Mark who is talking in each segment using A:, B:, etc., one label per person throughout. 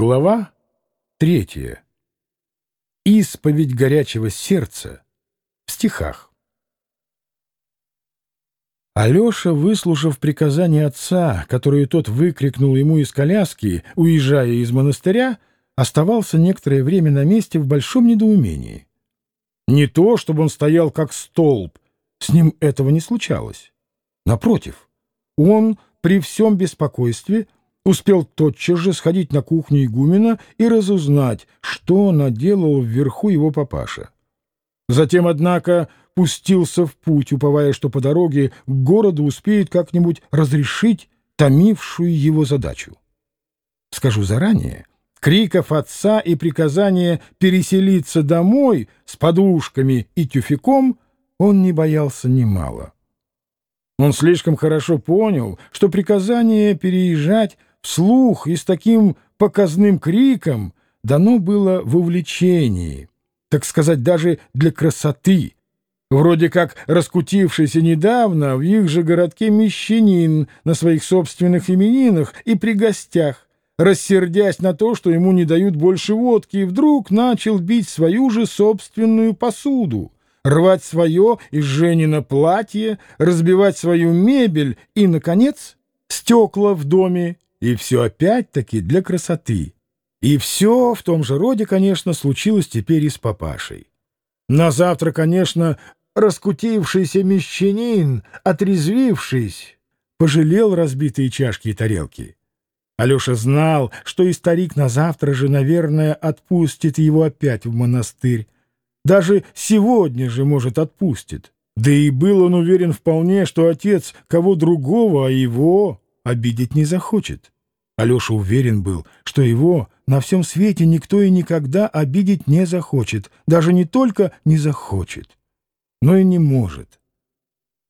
A: Глава третья. Исповедь горячего сердца в стихах. Алеша, выслушав приказание отца, которое тот выкрикнул ему из коляски, уезжая из монастыря, оставался некоторое время на месте в большом недоумении. Не то, чтобы он стоял как столб, с ним этого не случалось. Напротив, он при всем беспокойстве — успел тотчас же сходить на кухню игумена и разузнать, что наделал вверху его папаша. Затем, однако, пустился в путь, уповая, что по дороге к городу успеет как-нибудь разрешить томившую его задачу. Скажу заранее, криков отца и приказания переселиться домой с подушками и тюфяком он не боялся немало. Он слишком хорошо понял, что приказание переезжать вслух и с таким показным криком дано было в увлечении, так сказать, даже для красоты. Вроде как раскутившийся недавно в их же городке мещанин на своих собственных именинах и при гостях, рассердясь на то, что ему не дают больше водки, и вдруг начал бить свою же собственную посуду, рвать свое из Женина платье, разбивать свою мебель и, наконец, стекла в доме и все опять-таки для красоты. И все в том же роде, конечно, случилось теперь и с папашей. На завтра, конечно, раскутившийся мещанин, отрезвившись, пожалел разбитые чашки и тарелки. Алеша знал, что и старик на завтра же, наверное, отпустит его опять в монастырь. Даже сегодня же, может, отпустит. Да и был он уверен вполне, что отец кого другого, а его обидеть не захочет. Алеша уверен был, что его на всем свете никто и никогда обидеть не захочет, даже не только не захочет, но и не может.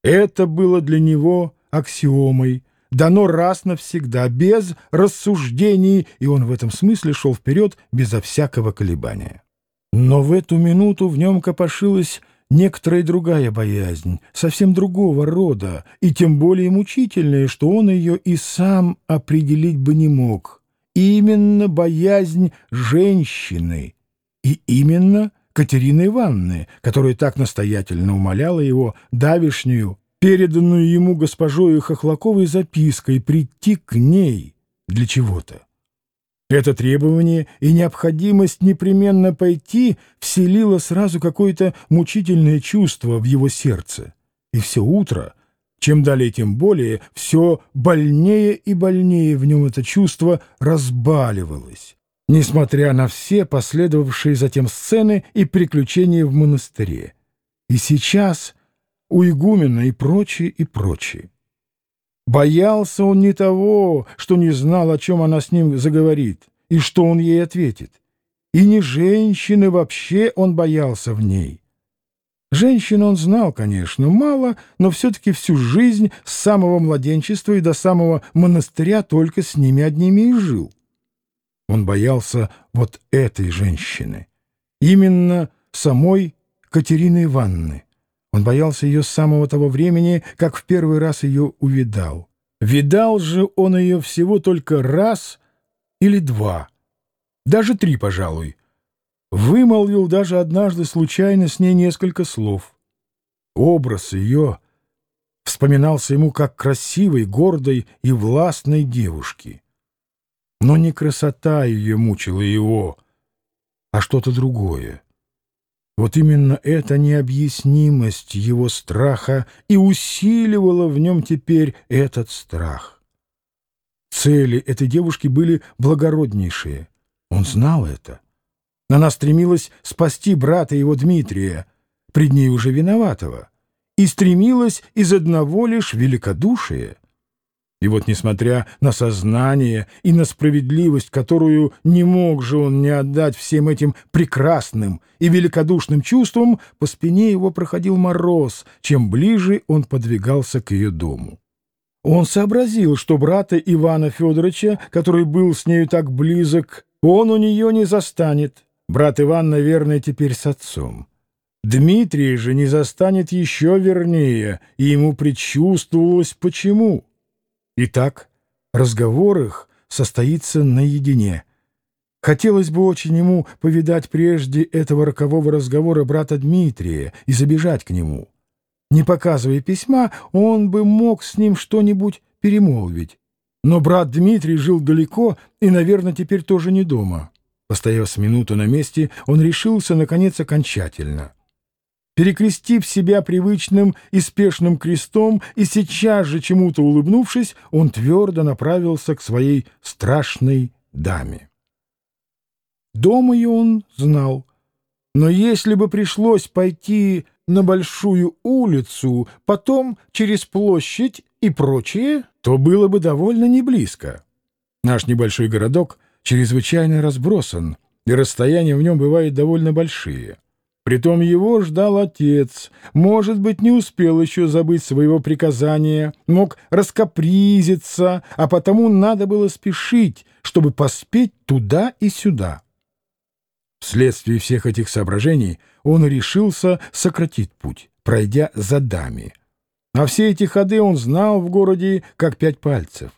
A: Это было для него аксиомой, дано раз навсегда, без рассуждений, и он в этом смысле шел вперед безо всякого колебания. Но в эту минуту в нем копошилась некоторая другая боязнь, совсем другого рода, и тем более мучительная, что он ее и сам определить бы не мог. Именно боязнь женщины, и именно Катерины Ивановны, которая так настоятельно умоляла его давишнюю, переданную ему госпожою Хохлаковой запиской прийти к ней для чего-то. Это требование и необходимость непременно пойти вселило сразу какое-то мучительное чувство в его сердце. И все утро, чем далее тем более, все больнее и больнее в нем это чувство разбаливалось, несмотря на все последовавшие затем сцены и приключения в монастыре. И сейчас у игумена и прочее, и прочее. Боялся он не того, что не знал, о чем она с ним заговорит, и что он ей ответит. И не женщины вообще он боялся в ней. Женщин он знал, конечно, мало, но все-таки всю жизнь с самого младенчества и до самого монастыря только с ними одними и жил. Он боялся вот этой женщины, именно самой Катерины Ивановны. Он боялся ее с самого того времени, как в первый раз ее увидал. Видал же он ее всего только раз или два, даже три, пожалуй. Вымолвил даже однажды случайно с ней несколько слов. Образ ее вспоминался ему как красивой, гордой и властной девушки. Но не красота ее мучила его, а что-то другое. Вот именно эта необъяснимость его страха и усиливала в нем теперь этот страх. Цели этой девушки были благороднейшие. Он знал это. Она стремилась спасти брата его Дмитрия, пред ней уже виноватого, и стремилась из одного лишь великодушия — и вот, несмотря на сознание и на справедливость, которую не мог же он не отдать всем этим прекрасным и великодушным чувствам, по спине его проходил мороз, чем ближе он подвигался к ее дому. Он сообразил, что брата Ивана Федоровича, который был с нею так близок, он у нее не застанет. Брат Иван, наверное, теперь с отцом. Дмитрий же не застанет еще вернее, и ему предчувствовалось почему. Итак, разговор их состоится наедине. Хотелось бы очень ему повидать прежде этого рокового разговора брата Дмитрия и забежать к нему. Не показывая письма, он бы мог с ним что-нибудь перемолвить. Но брат Дмитрий жил далеко и, наверное, теперь тоже не дома. Постояв с минуту на месте, он решился, наконец, окончательно. Перекрестив себя привычным и спешным крестом и сейчас же чему-то улыбнувшись, он твердо направился к своей страшной даме. Дома и он знал. Но если бы пришлось пойти на большую улицу, потом через площадь и прочее, то было бы довольно неблизко. Наш небольшой городок чрезвычайно разбросан, и расстояния в нем бывают довольно большие. Притом его ждал отец, может быть, не успел еще забыть своего приказания, мог раскопризиться, а потому надо было спешить, чтобы поспеть туда и сюда. Вследствие всех этих соображений он решился сократить путь, пройдя за дами. А все эти ходы он знал в городе как пять пальцев.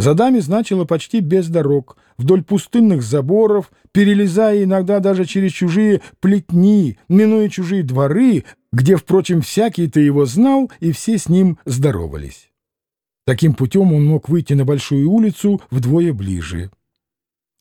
A: Задами значило почти без дорог, вдоль пустынных заборов, перелезая иногда даже через чужие плетни, минуя чужие дворы, где, впрочем, всякий-то его знал, и все с ним здоровались. Таким путем он мог выйти на большую улицу вдвое ближе.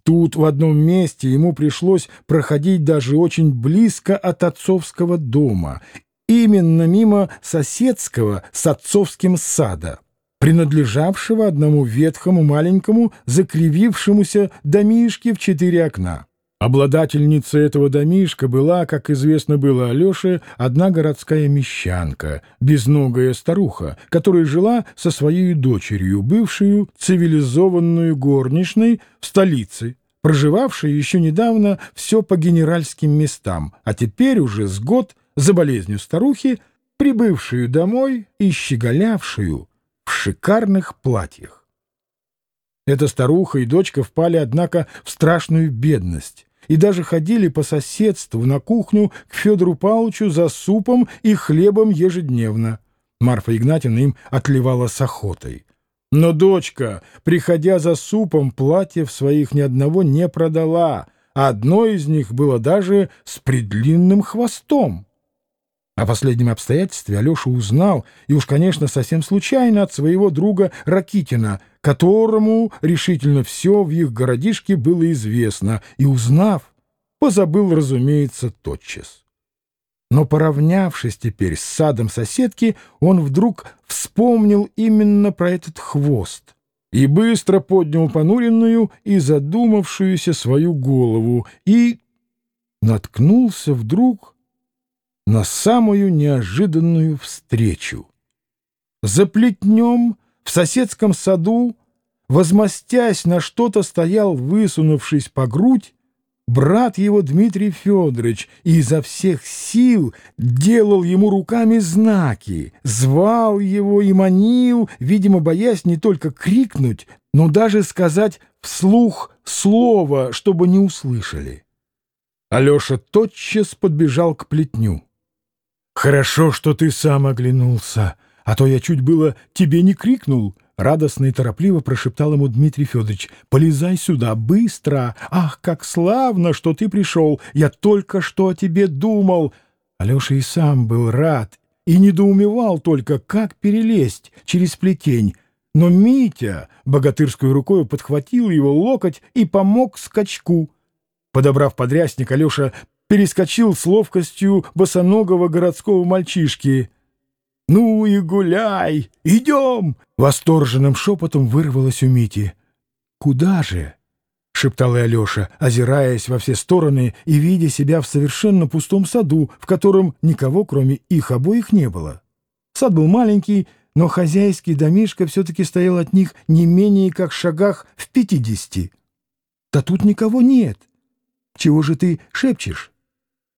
A: Тут в одном месте ему пришлось проходить даже очень близко от отцовского дома, именно мимо соседского с отцовским сада принадлежавшего одному ветхому маленькому закривившемуся домишке в четыре окна. Обладательница этого домишка была, как известно было Алёше, одна городская мещанка, безногая старуха, которая жила со своей дочерью, бывшую цивилизованную горничной в столице, проживавшей еще недавно все по генеральским местам, а теперь уже с год за болезнью старухи, прибывшую домой и щеголявшую в шикарных платьях. Эта старуха и дочка впали, однако, в страшную бедность и даже ходили по соседству на кухню к Федору Павловичу за супом и хлебом ежедневно. Марфа Игнатьевна им отливала с охотой. Но дочка, приходя за супом, платьев своих ни одного не продала, а одно из них было даже с предлинным хвостом. О последнем обстоятельстве Алеша узнал, и уж, конечно, совсем случайно от своего друга Ракитина, которому решительно все в их городишке было известно, и, узнав, позабыл, разумеется, тотчас. Но, поравнявшись теперь с садом соседки, он вдруг вспомнил именно про этот хвост и быстро поднял понуренную и задумавшуюся свою голову и наткнулся вдруг на самую неожиданную встречу. За плетнем в соседском саду, возмостясь на что-то, стоял, высунувшись по грудь, брат его Дмитрий Федорович и изо всех сил делал ему руками знаки, звал его и манил, видимо, боясь не только крикнуть, но даже сказать вслух слово, чтобы не услышали. Алеша тотчас подбежал к плетню. «Хорошо, что ты сам оглянулся, а то я чуть было тебе не крикнул». Радостно и торопливо прошептал ему Дмитрий Федорович. «Полезай сюда, быстро! Ах, как славно, что ты пришел! Я только что о тебе думал!» Алеша и сам был рад и недоумевал только, как перелезть через плетень. Но Митя богатырской рукой подхватил его локоть и помог скачку. Подобрав подрясник, Алеша перескочил с ловкостью босоногого городского мальчишки. «Ну и гуляй! Идем!» — восторженным шепотом вырвалось у Мити. «Куда же?» — шептал и Алеша, озираясь во все стороны и видя себя в совершенно пустом саду, в котором никого, кроме их обоих, не было. Сад был маленький, но хозяйский домишко все-таки стоял от них не менее как в шагах в пятидесяти. «Да тут никого нет. Чего же ты шепчешь?»